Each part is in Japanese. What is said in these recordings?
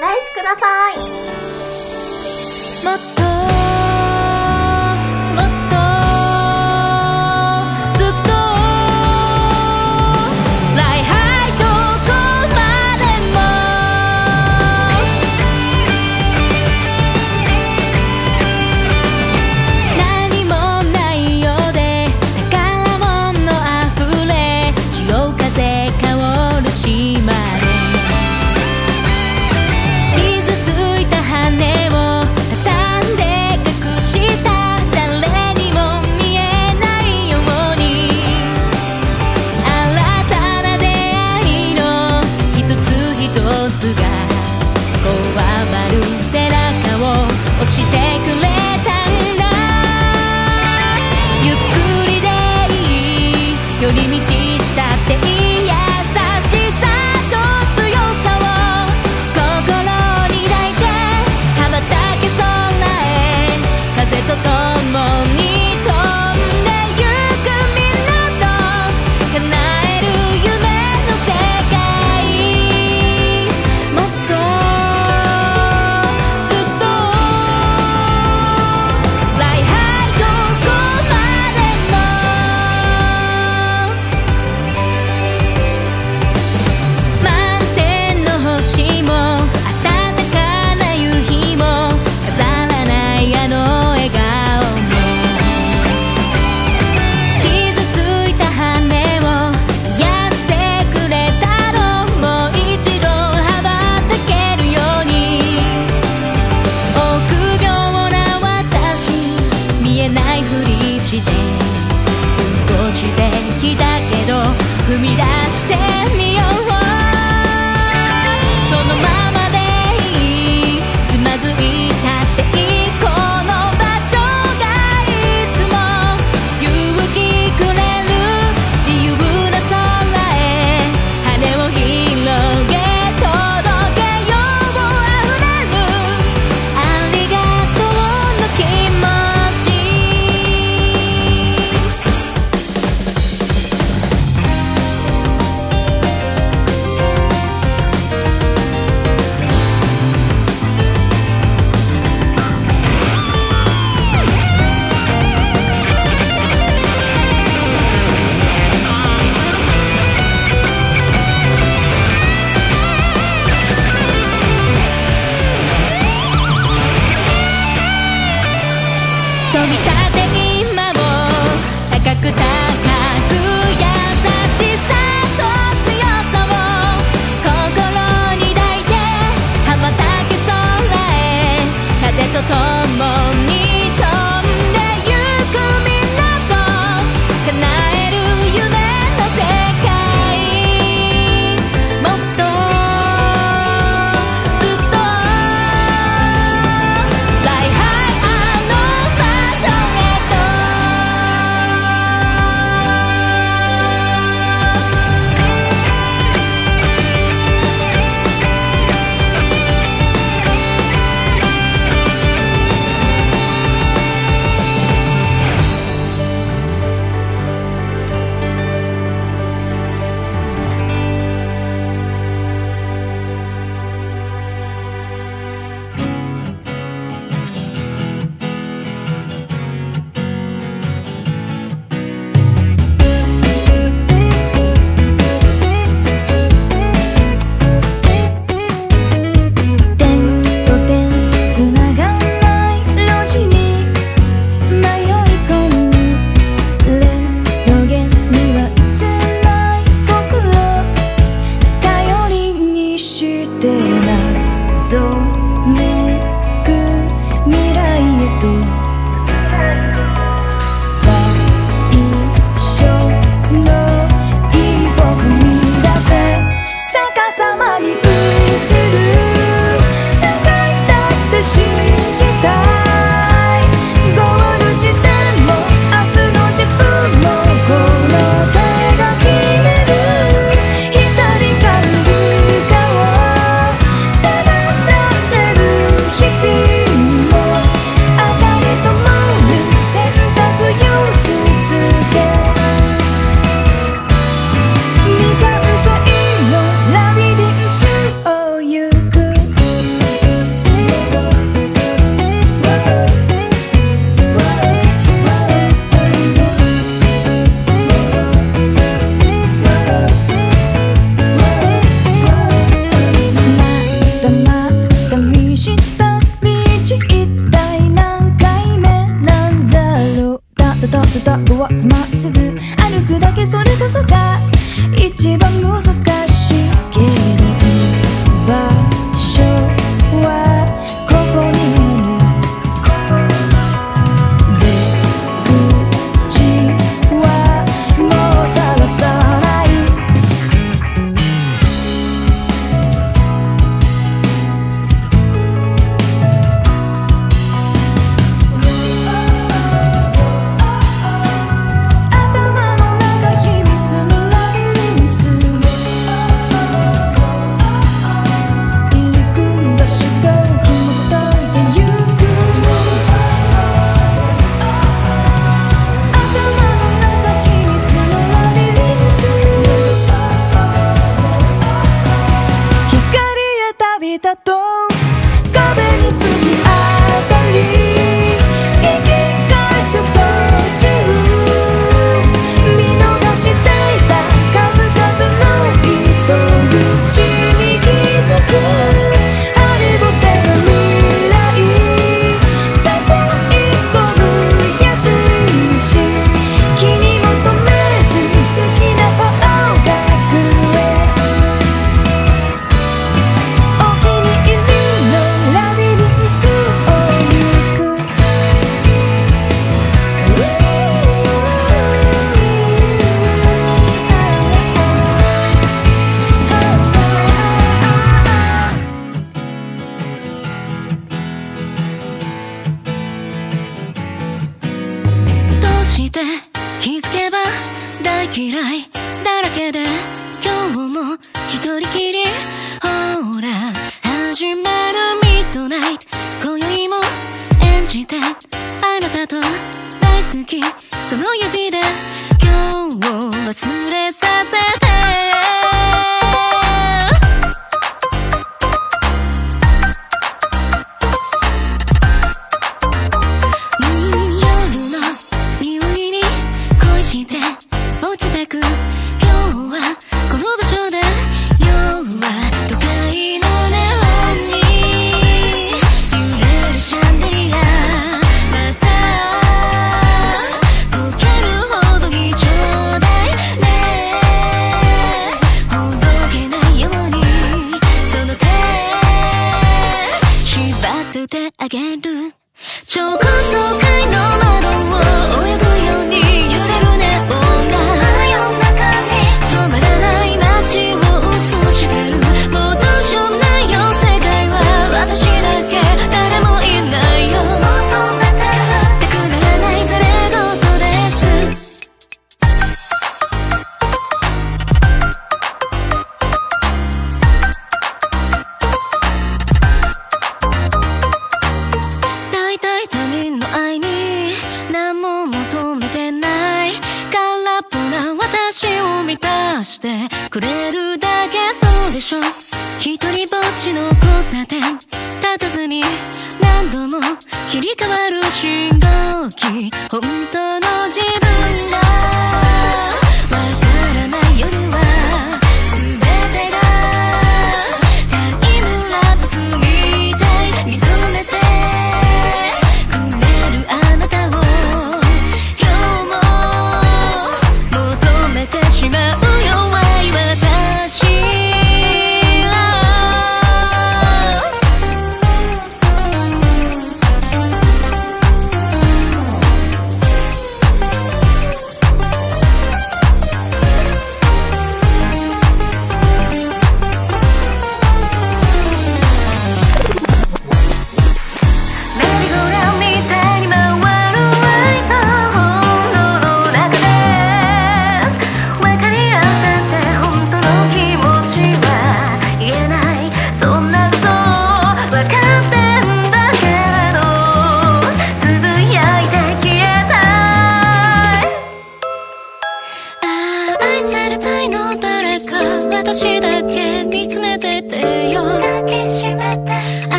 ライスください。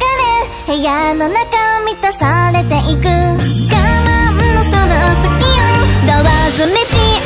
れ部屋の中を満たされていく我慢のその先をドア詰めし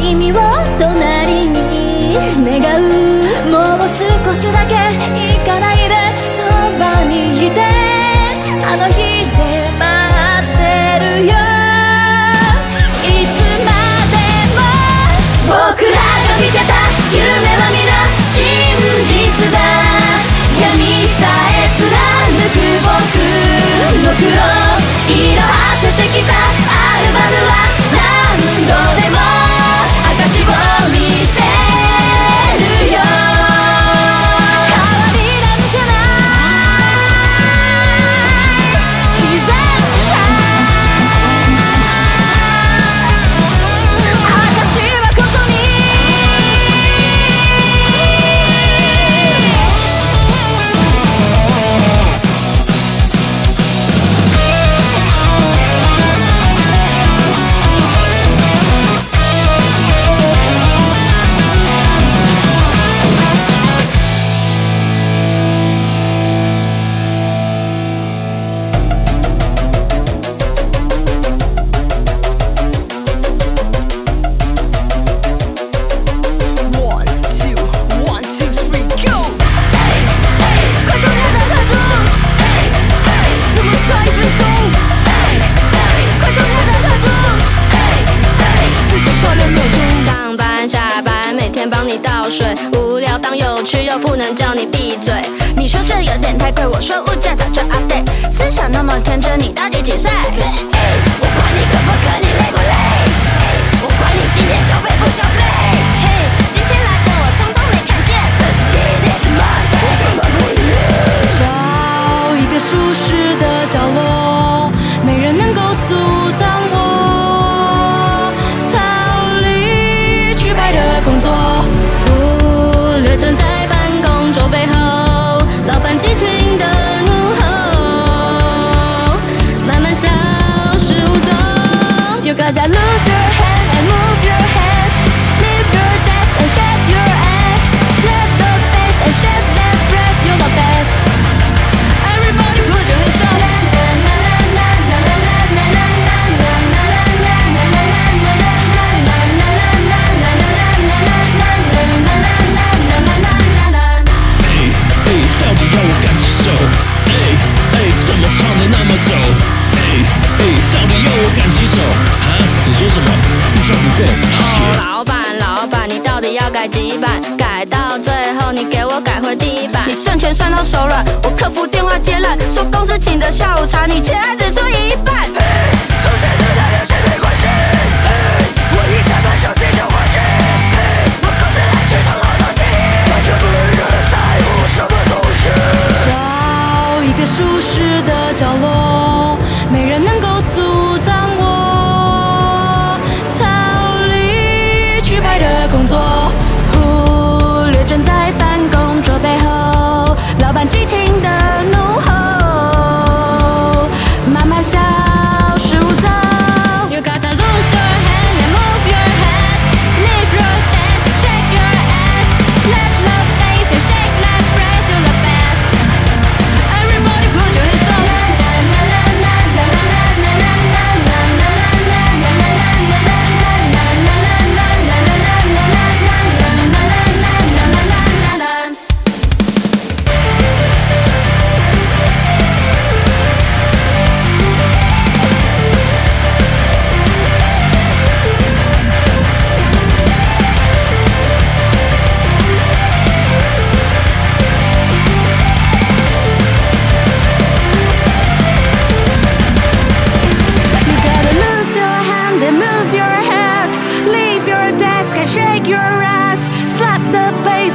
君を隣に願う。もう少しだけ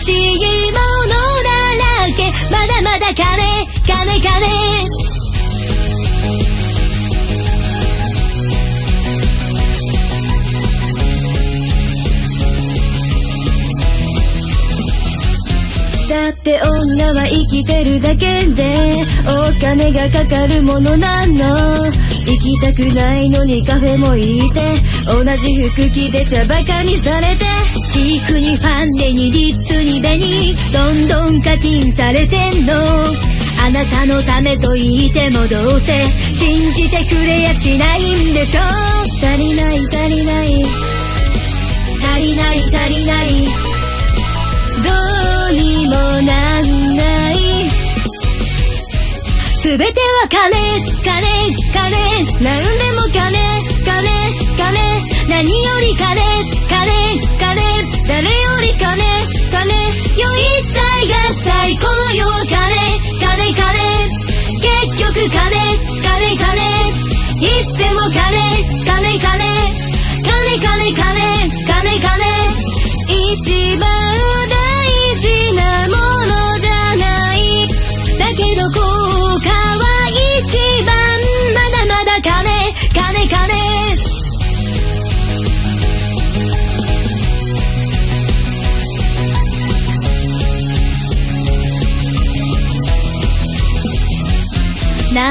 しいものだらけ。まだまだ金金金。だって女は生きてるだけでお金がかかるものなの。行きたくないのにカフェも行って同じ服着て茶バカにされてチークにファンデにリップに紅どんどん課金されてんの。あなたのためと言ってもどうせ信じてくれやしないんでしょ。足りない足りない。足りない足りない。どうにもなんない。全ては金金。金。何でも金。金。金。何より金。金。金。誰より金。金。よ一切が最高の世金金金。結局金。金金。いつでも金。金金。金金金。金金。一番大事なもの。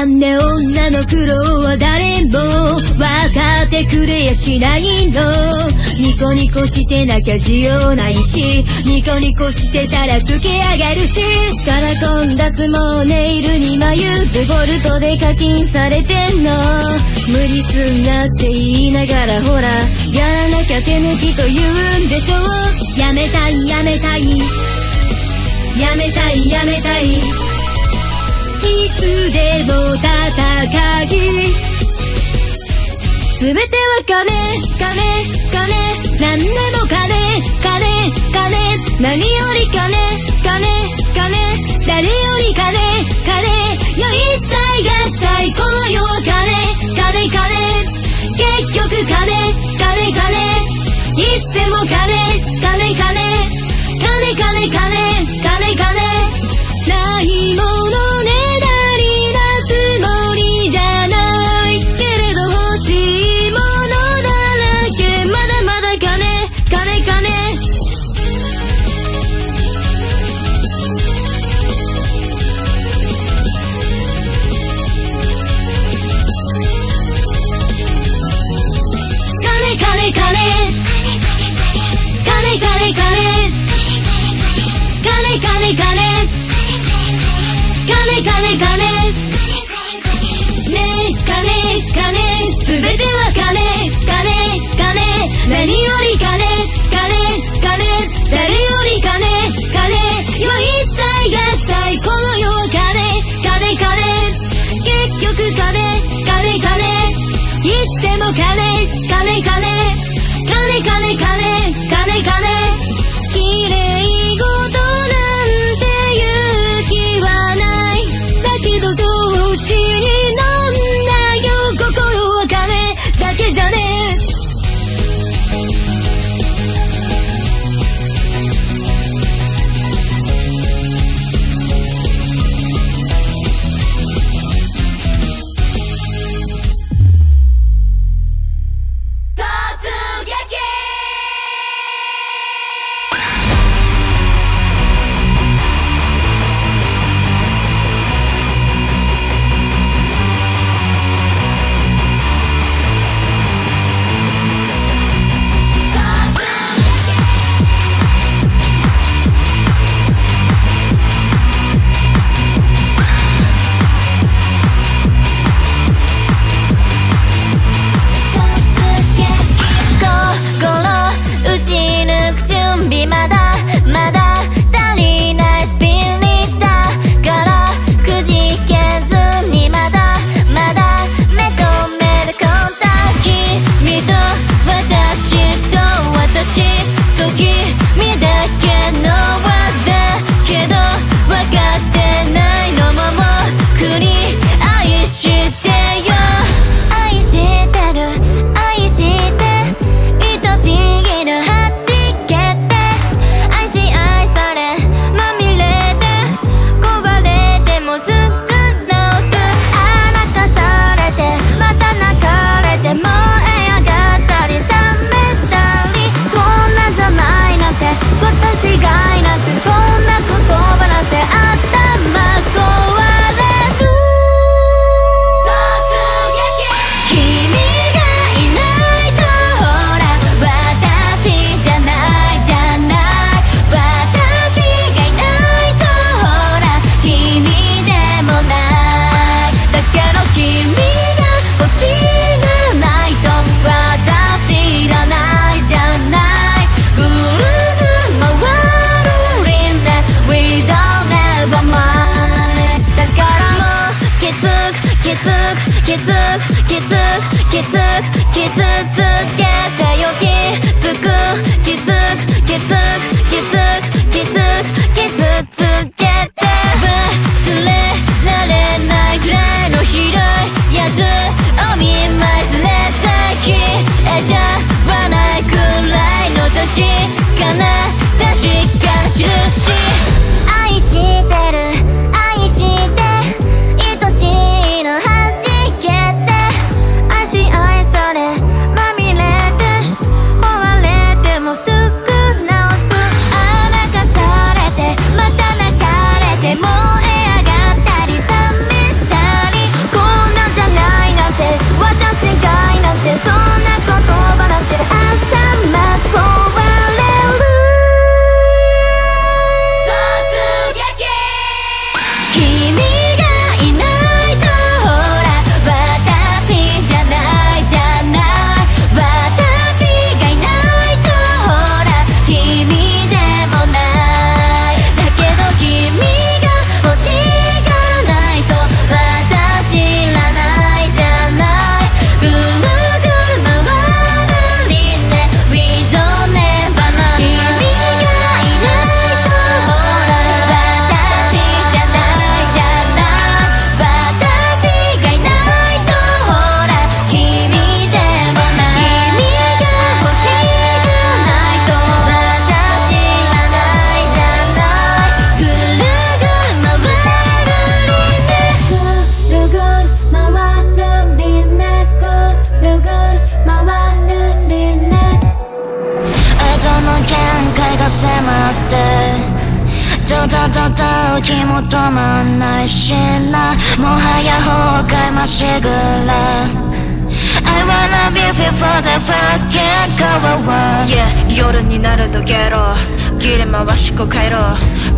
あん女の苦労は誰も分かってくれやしないの。ニコニコしてなきゃ需要ないしニコニコしてたらつけ上がるし。カラコン脱毛ネイルに眉デフォルトで課金されてんの。無理すんなって言いながらほらやらなきゃ手抜きと言うんでしょ。うやめたいやめたい。やめたいやめたい。すべも戦全ては金金金。何でも金金金。何より金金金。誰より金金。よ一切合切この世は金。金金。結局金金金。いつでも金金金金。金金金。金金。many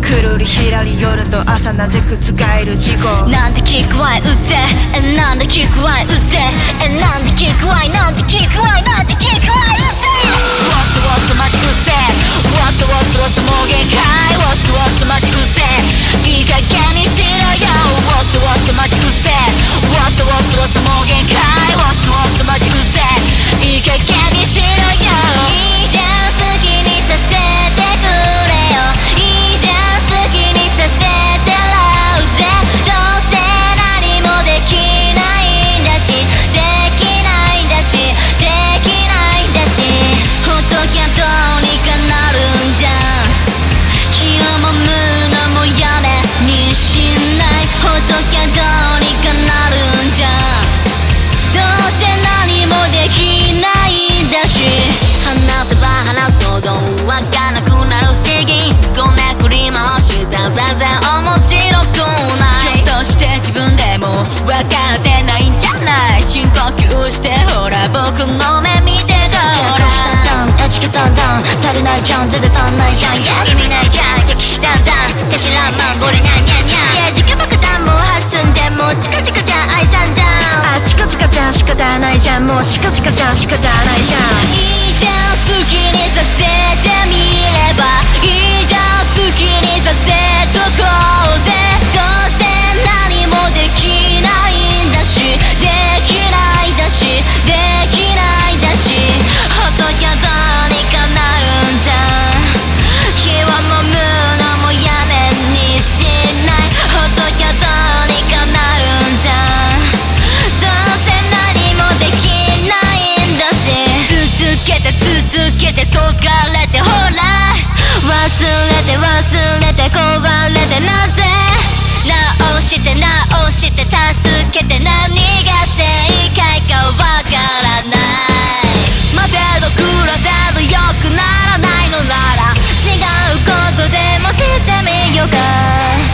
くるりひらり夜と朝なぜく使える事故？なんで聞くわいうぜ。えなんで聞くわいうぜ。えなんで聞くわいなんで聞くわいなんで聞くわいうぜ。ワスワスマジうせワスワスワスもう限界。ワスワスマジうせいい加減にしろよ。ワスワスマジうせワスワスワスもう限界。ワスワスマジうせいい加減にしろよ。いいじゃん。僕の目見てごらん。エチケットダウン足りないじゃん全然足んないじゃんいや意味ないじゃん歴史だんだん頭マンゴリニャンニャンニャンいや時間爆弾もう発寸でもうチカチカじゃん愛さんじゃんあチカチカじゃん仕方ないじゃんもうチカチカじゃん仕方ないじゃんいいじゃん好きにさせてみればいいじゃん好きにさせとこうぜどうせ何もできないれて忘れて壊れてなぜ直して直して助けて何が正解かわからない待てど暮らせど良くならないのなら違うことでもしてみようか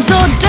男女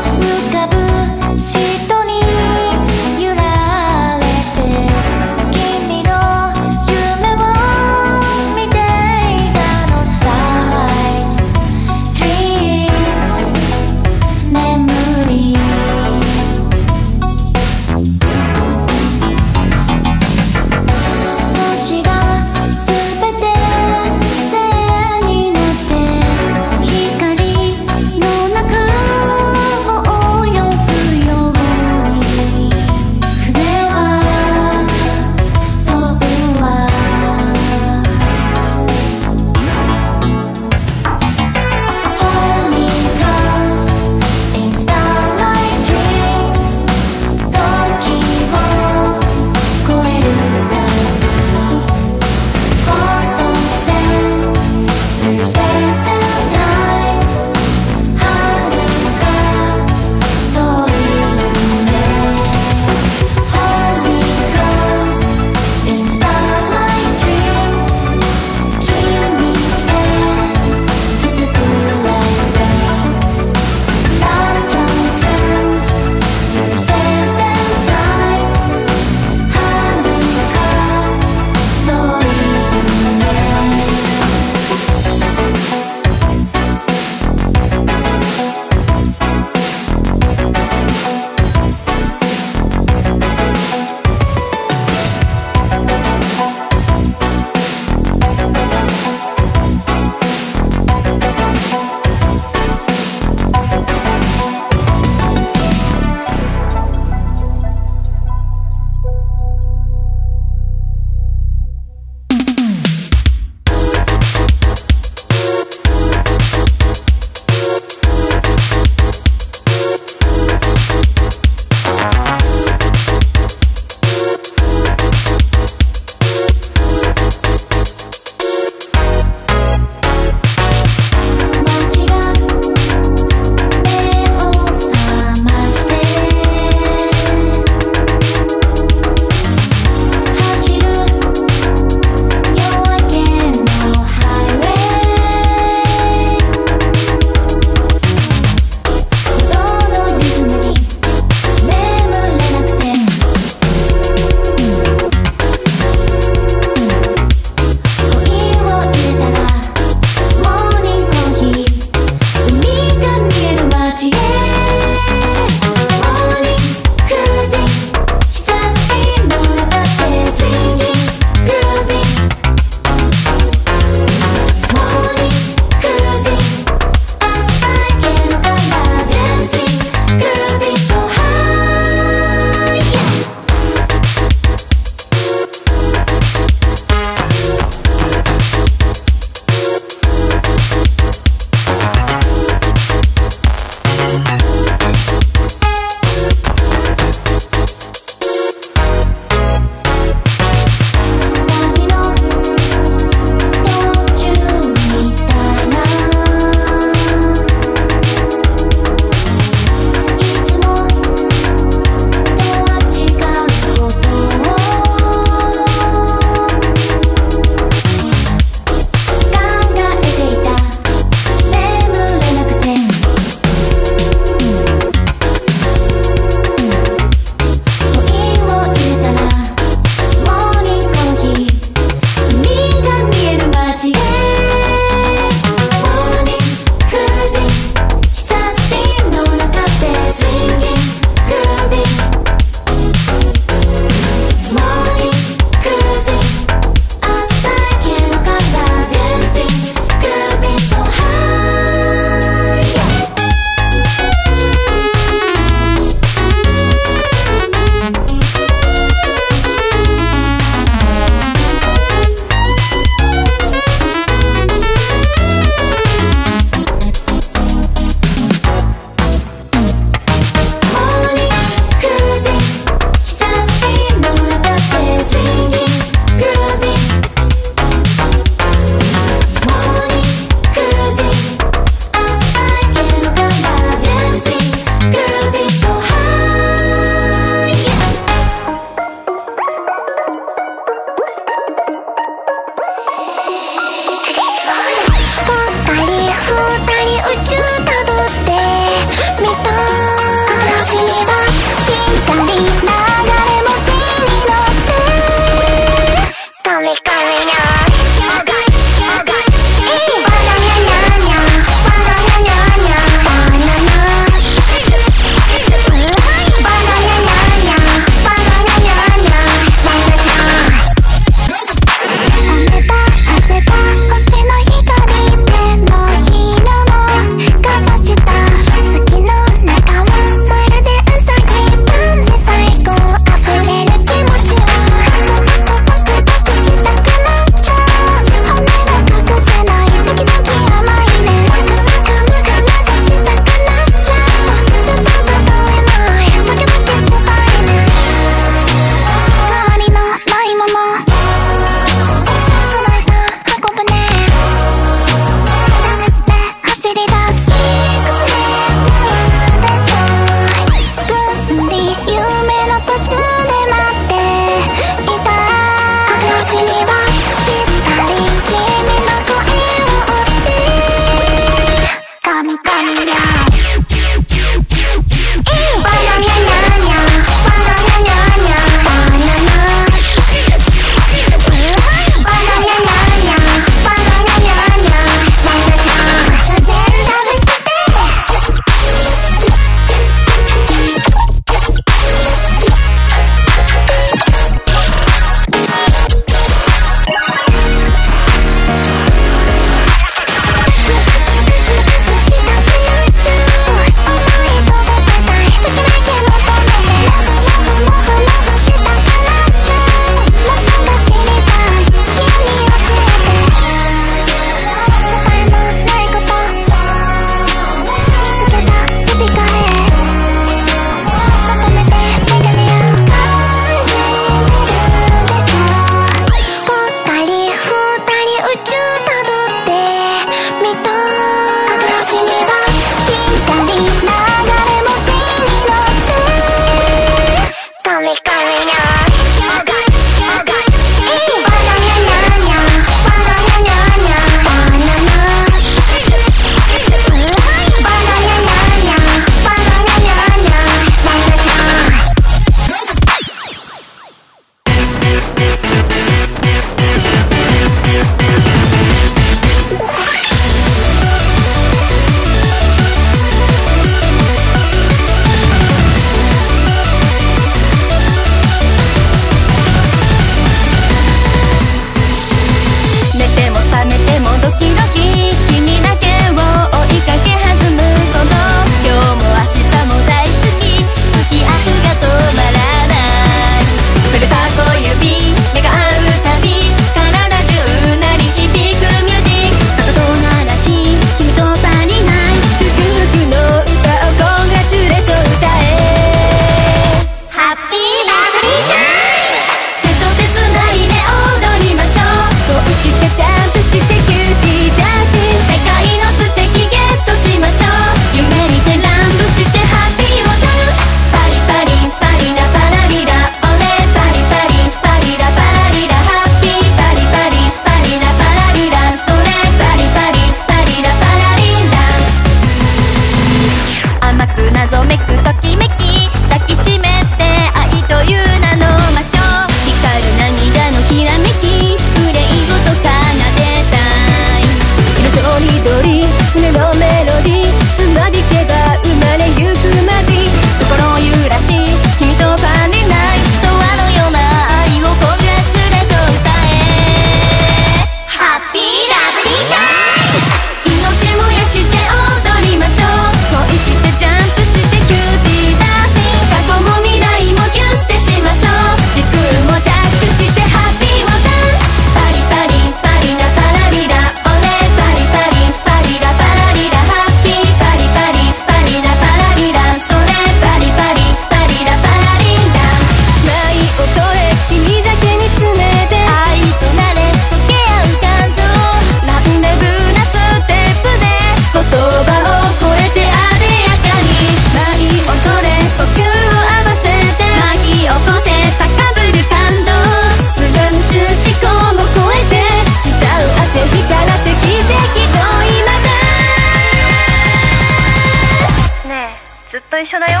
一緒だよ。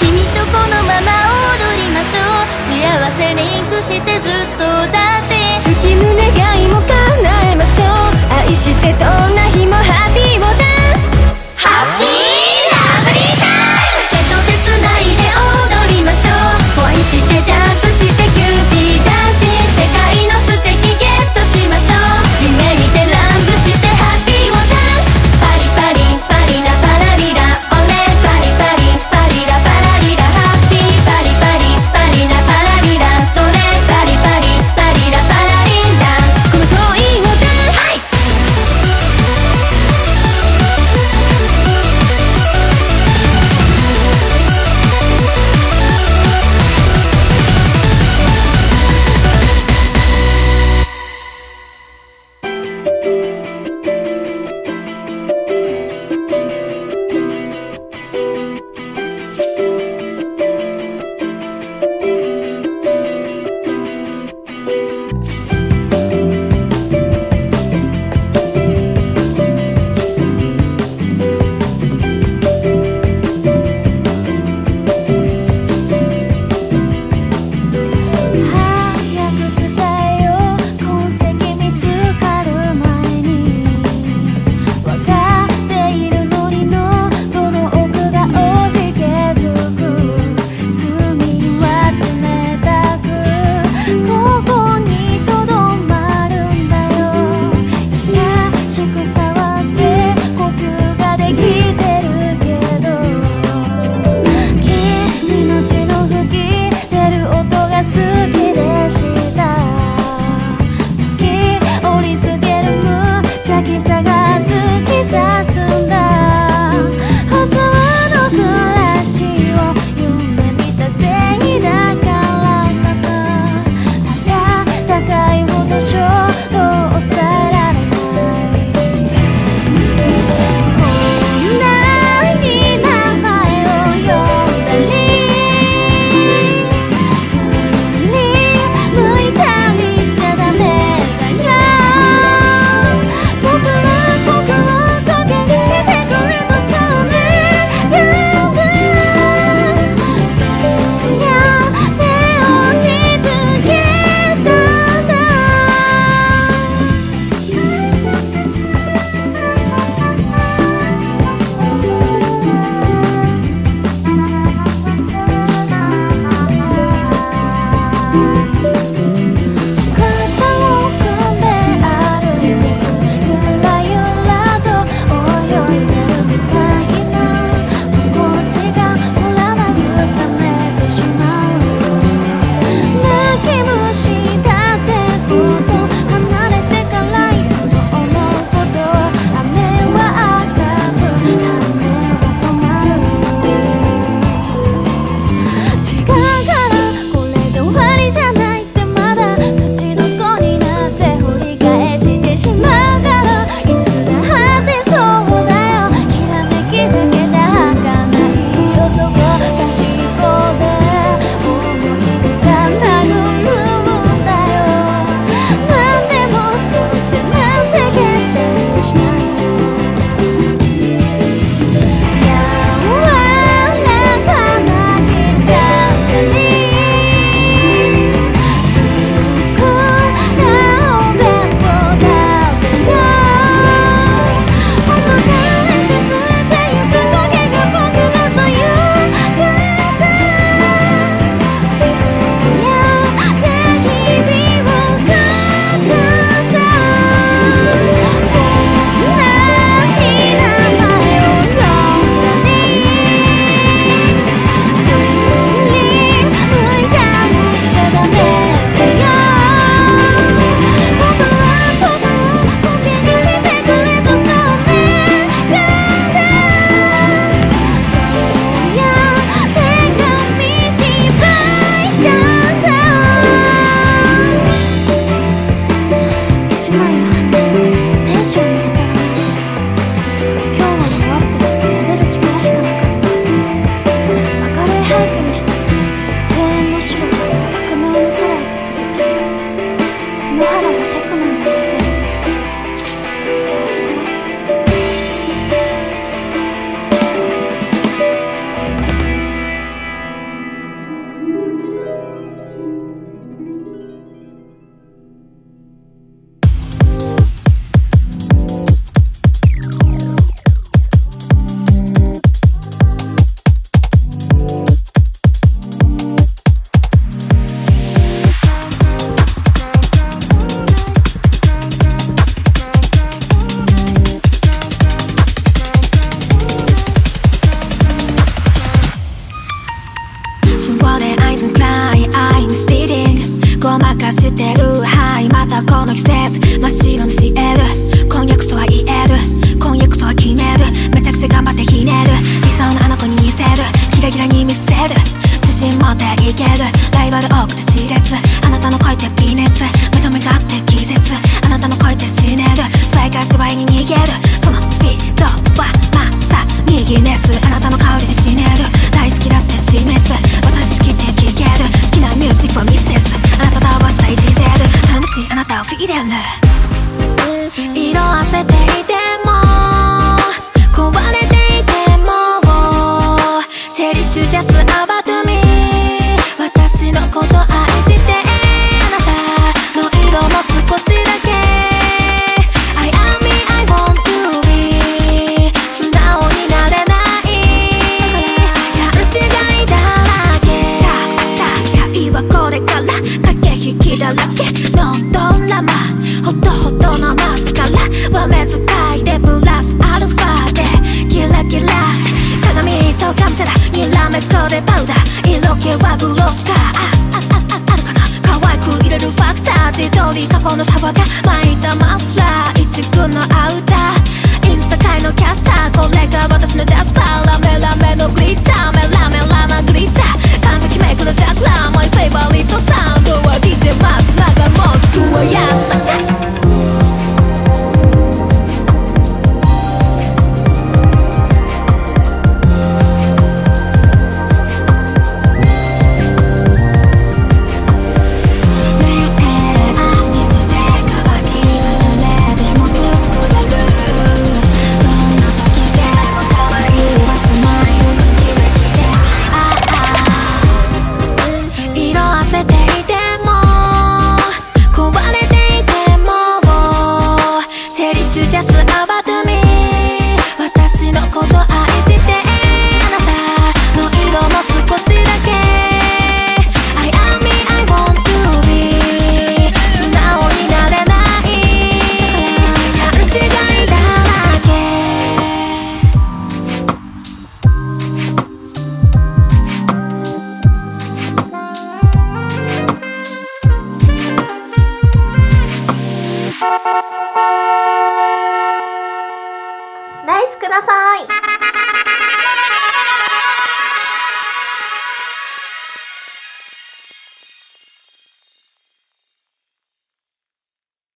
君とこのまま踊りましょう。幸せリンクしてずっとだし。月の願いも叶えましょう。愛してどんな日も